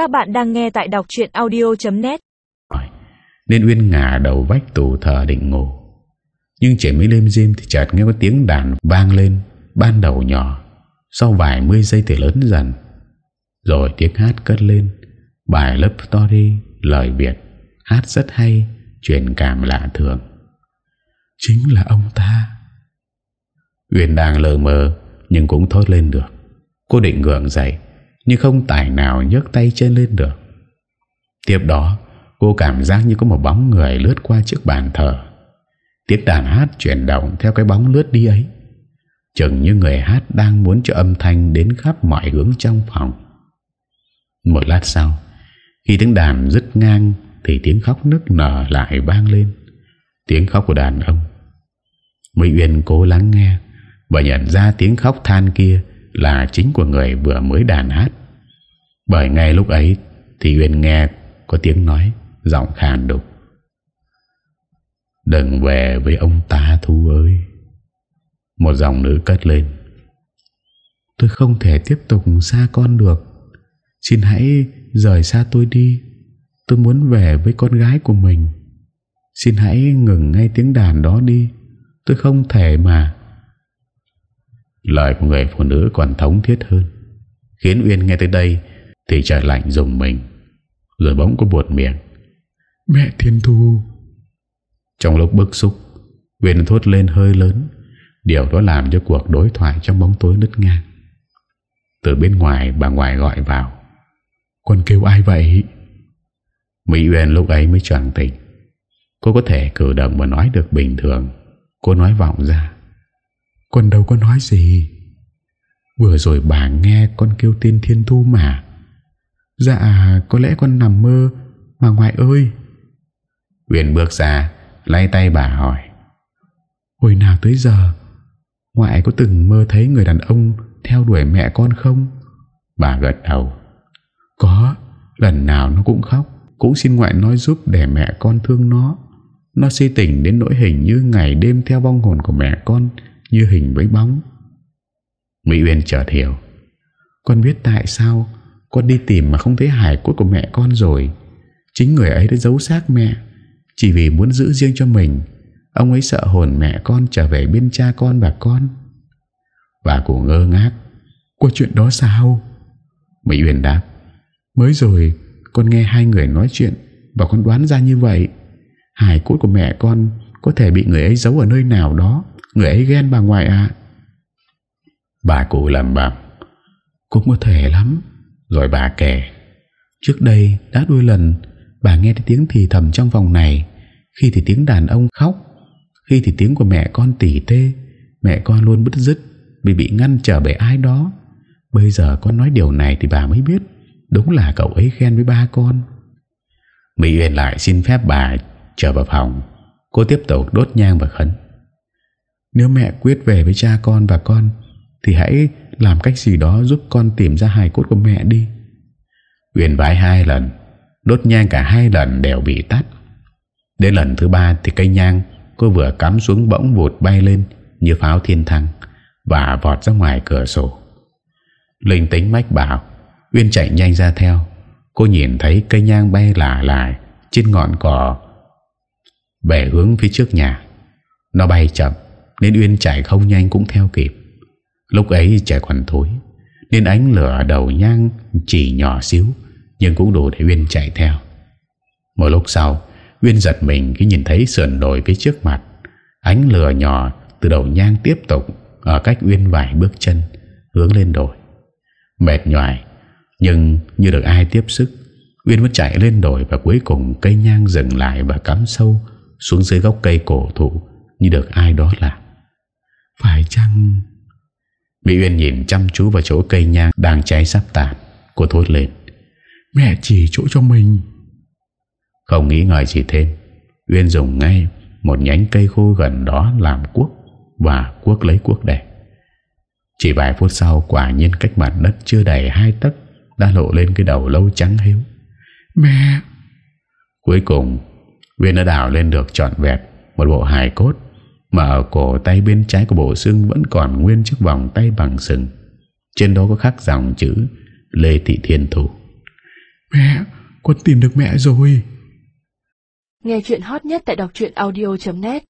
Các bạn đang nghe tại đọc chuyện audio.net Nên Uyên ngả đầu vách tủ thờ định ngủ. Nhưng chỉ mới lên dim thì chợt nghe có tiếng đàn vang lên Ban đầu nhỏ. Sau vài mươi giây thì lớn dần. Rồi tiếng hát cất lên. Bài lớp Story Lời Việt. Hát rất hay, Truyền cảm lạ thường. Chính là ông ta. Uyên đang lờ mờ, Nhưng cũng thốt lên được. Cô định gượng dậy. Nhưng không tài nào nhấc tay chân lên được. Tiếp đó, Cô cảm giác như có một bóng người lướt qua chiếc bàn thờ. Tiếng đàn hát chuyển động theo cái bóng lướt đi ấy. Chừng như người hát đang muốn cho âm thanh đến khắp mọi hướng trong phòng. Một lát sau, Khi tiếng đàn dứt ngang Thì tiếng khóc nức nở lại vang lên. Tiếng khóc của đàn ông. Mỹ Uyên cố lắng nghe Và nhận ra tiếng khóc than kia là chính của người vừa mới đàn hát. Bởi ngay lúc ấy Thì Uyên nghe có tiếng nói Giọng khàn đục. Đừng về với ông ta Thu ơi. Một dòng nữ cất lên. Tôi không thể tiếp tục xa con được. Xin hãy rời xa tôi đi. Tôi muốn về với con gái của mình. Xin hãy ngừng ngay tiếng đàn đó đi. Tôi không thể mà Lời của người phụ nữ còn thống thiết hơn. Khiến Uyên nghe tới đây Thì trời lạnh dùng mình. Rồi bỗng có buột miệng. Mẹ Thiên Thu. Trong lúc bức xúc Uyên thốt lên hơi lớn. Điều đó làm cho cuộc đối thoại trong bóng tối nứt ngang. Từ bên ngoài bà ngoại gọi vào. Con kêu ai vậy? Mỹ Uyên lúc ấy mới choàng tỉnh. Cô có thể cử động và nói được bình thường. Cô nói vọng ra con đâu có nói gì. Vừa rồi bà nghe con kêu tên Thiên Thu mà. Dạ có lẽ con nằm mơ Mà ngoại ơi. Huyền bước ra, Lay tay bà hỏi. Hồi nào tới giờ, Ngoại có từng mơ thấy người đàn ông Theo đuổi mẹ con không? Bà gật đầu. Có, Lần nào nó cũng khóc, Cũng xin ngoại nói giúp để mẹ con thương nó. Nó si tỉnh đến nỗi hình như ngày đêm Theo vong hồn của mẹ con như hình với bóng. Mỹ Uyên chợt hiểu, Con biết tại sao Con đi tìm mà không thấy hải cốt của mẹ con rồi. Chính người ấy đã giấu xác mẹ, Chỉ vì muốn giữ riêng cho mình. Ông ấy sợ hồn mẹ con trở về bên cha con và con. Bà cụ ngơ ngác, Có chuyện đó sao? Mỹ Uyên đáp, Mới rồi, con nghe hai người nói chuyện Và con đoán ra như vậy. Hải cốt của mẹ con Có thể bị người ấy giấu ở nơi nào đó. Người ấy ghen bà ngoại ạ. Bà cụ lầm bầm Cũng có thể lắm. Rồi bà kể, Trước đây đã đôi lần Bà nghe thấy tiếng thì thầm trong phòng này. Khi thì tiếng đàn ông khóc, Khi thì tiếng của mẹ con tỉ tê. Mẹ con luôn bứt rứt Vì bị ngăn trở bởi ai đó. Bây giờ con nói điều này thì bà mới biết, Đúng là cậu ấy khen với ba con. Mỹ Uyên lại xin phép bà Trở vào phòng. Cô tiếp tục đốt nhang và khấn. Nếu mẹ quyết về với cha con và con, Thì hãy làm cách gì đó Giúp con tìm ra hài cốt của mẹ đi. Uyển vái hai lần, Đốt nhang cả hai lần đều bị tắt Đến lần thứ ba thì cây nhang Cô vừa cắm xuống bỗng vụt bay lên Như pháo thiên thăng Và vọt ra ngoài cửa sổ. Linh tính mách bảo Uyên chạy nhanh ra theo. Cô nhìn thấy cây nhang bay lả lại Trên ngọn cỏ Về hướng phía trước nhà. Nó bay chậm nên Uyên chạy không nhanh cũng theo kịp. Lúc ấy trời còn thối, Nên ánh lửa đầu nhang chỉ nhỏ xíu, Nhưng cũng đủ để Uyên chạy theo. Một lúc sau, Uyên giật mình khi nhìn thấy sườn đồi phía trước mặt. Ánh lửa nhỏ từ đầu nhang tiếp tục Ở cách Uyên vài bước chân, Hướng lên đồi. Mệt nhoài, Nhưng như được ai tiếp sức, Uyên vẫn chạy lên đồi Và cuối cùng cây nhang dừng lại Và cắm sâu xuống dưới gốc cây cổ thụ Như được ai đó làm. Phải chăng? Mỹ Uyên nhìn chăm chú vào chỗ cây nhang Đang cháy sắp tàn. Cô thốt lên. Mẹ chỉ chỗ cho mình. Không nghĩ ngợi gì thêm. Uyên dùng ngay một nhánh cây khô gần đó làm cuốc Và cuốc lấy cuốc đẻ. Chỉ vài phút sau Quả nhiên cách mặt đất chưa đầy hai tấc Đã lộ lên cái đầu lâu trắng hiếu Mẹ! Cuối cùng Uyên đã đào lên được trọn vẹn Một bộ hài cốt Mà ở cổ tay bên trái của bộ xương Vẫn còn nguyên chiếc vòng tay bằng sừng. Trên đó có khắc dòng chữ Lê Thị Thiên Thủ Mẹ con tìm được mẹ rồi. Nghe chuyện hot nhất tại đọc truyện audio.net